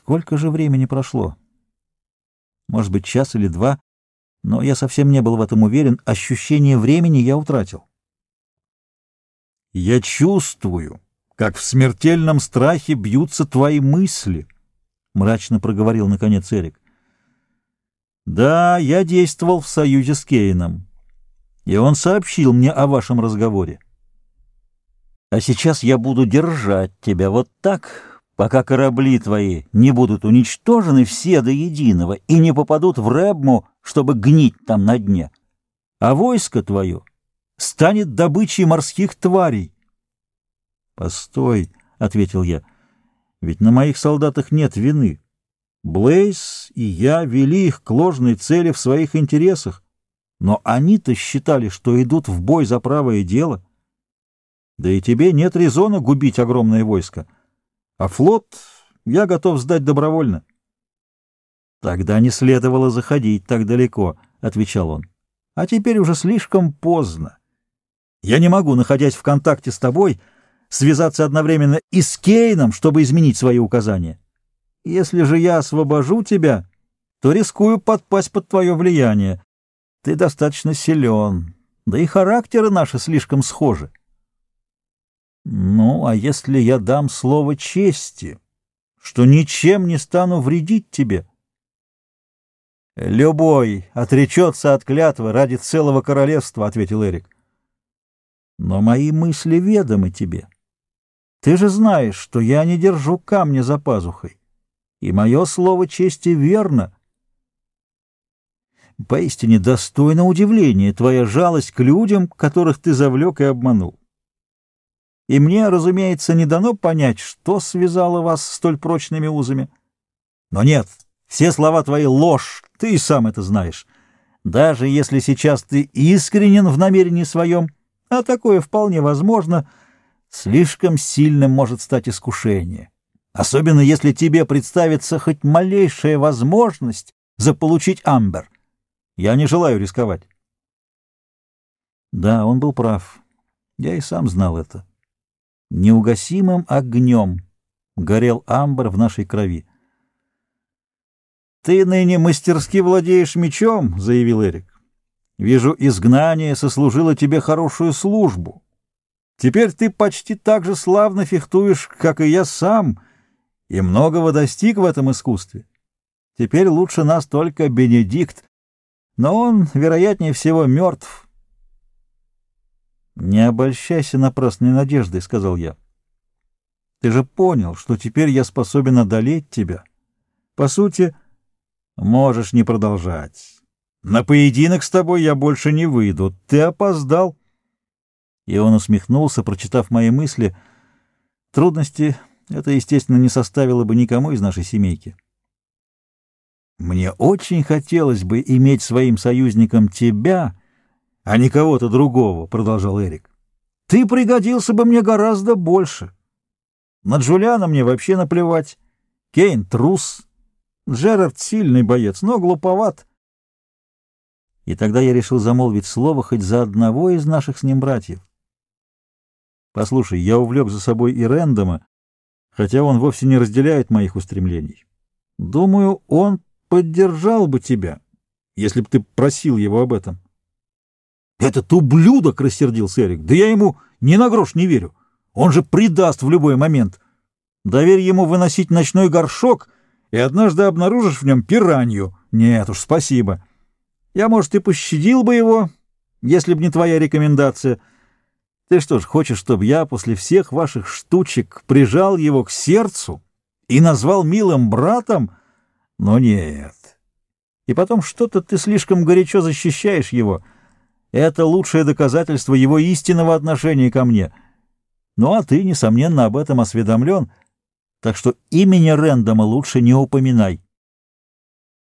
Сколько же времени прошло? Может быть, час или два, но я совсем не был в этом уверен. Ощущение времени я утратил. Я чувствую, как в смертельном страхе бьются твои мысли, — мрачно проговорил наконец Эрик. Да, я действовал в союзе с Кейном, и он сообщил мне о вашем разговоре. А сейчас я буду держать тебя вот так, пока корабли твои не будут уничтожены все до единого и не попадут в Ребму, чтобы гнить там на дне, а войско твое станет добычей морских тварей. — Постой, — ответил я, — ведь на моих солдатах нет вины. Блейз и я вели их к ложной цели в своих интересах, но они-то считали, что идут в бой за правое дело. Да и тебе нет резона губить огромное войско. — а флот я готов сдать добровольно. — Тогда не следовало заходить так далеко, — отвечал он. — А теперь уже слишком поздно. Я не могу, находясь в контакте с тобой, связаться одновременно и с Кейном, чтобы изменить свои указания. Если же я освобожу тебя, то рискую подпасть под твое влияние. Ты достаточно силен, да и характеры наши слишком схожи. Ну, а если я дам слово чести, что ничем не стану вредить тебе? Любой отречется от клятвы ради целого королевства, — ответил Эрик. Но мои мысли ведомы тебе. Ты же знаешь, что я не держу камня за пазухой, и мое слово чести верно. Поистине достойно удивления твоя жалость к людям, которых ты завлек и обманул и мне, разумеется, не дано понять, что связало вас столь прочными узами. Но нет, все слова твои — ложь, ты и сам это знаешь. Даже если сейчас ты искренен в намерении своем, а такое вполне возможно, слишком сильным может стать искушение. Особенно если тебе представится хоть малейшая возможность заполучить Амбер. Я не желаю рисковать. Да, он был прав. Я и сам знал это. Неугасимым огнем горел амбр в нашей крови. «Ты ныне мастерски владеешь мечом», — заявил Эрик. «Вижу, изгнание сослужило тебе хорошую службу. Теперь ты почти так же славно фехтуешь, как и я сам, и многого достиг в этом искусстве. Теперь лучше нас только Бенедикт, но он, вероятнее всего, мертв». «Не обольщайся напрасной надеждой», — сказал я. «Ты же понял, что теперь я способен одолеть тебя. По сути, можешь не продолжать. На поединок с тобой я больше не выйду. Ты опоздал». И он усмехнулся, прочитав мои мысли. Трудности это, естественно, не составило бы никому из нашей семейки. «Мне очень хотелось бы иметь своим союзником тебя», а не кого-то другого, — продолжал Эрик. — Ты пригодился бы мне гораздо больше. На Джулиана мне вообще наплевать. Кейн — трус. Джерард — сильный боец, но глуповат. И тогда я решил замолвить слово хоть за одного из наших с ним братьев. Послушай, я увлек за собой и Рэндома, хотя он вовсе не разделяет моих устремлений. Думаю, он поддержал бы тебя, если бы ты просил его об этом. — «Этот ублюдок!» — рассердился Эрик. «Да я ему ни на грош не верю. Он же предаст в любой момент. Доверь ему выносить ночной горшок, и однажды обнаружишь в нем пиранью. Нет уж, спасибо. Я, может, и пощадил бы его, если б не твоя рекомендация. Ты что ж, хочешь, чтобы я после всех ваших штучек прижал его к сердцу и назвал милым братом? Но нет. И потом что-то ты слишком горячо защищаешь его — это лучшее доказательство его истинного отношения ко мне. Ну, а ты, несомненно, об этом осведомлен, так что имени Рэндома лучше не упоминай.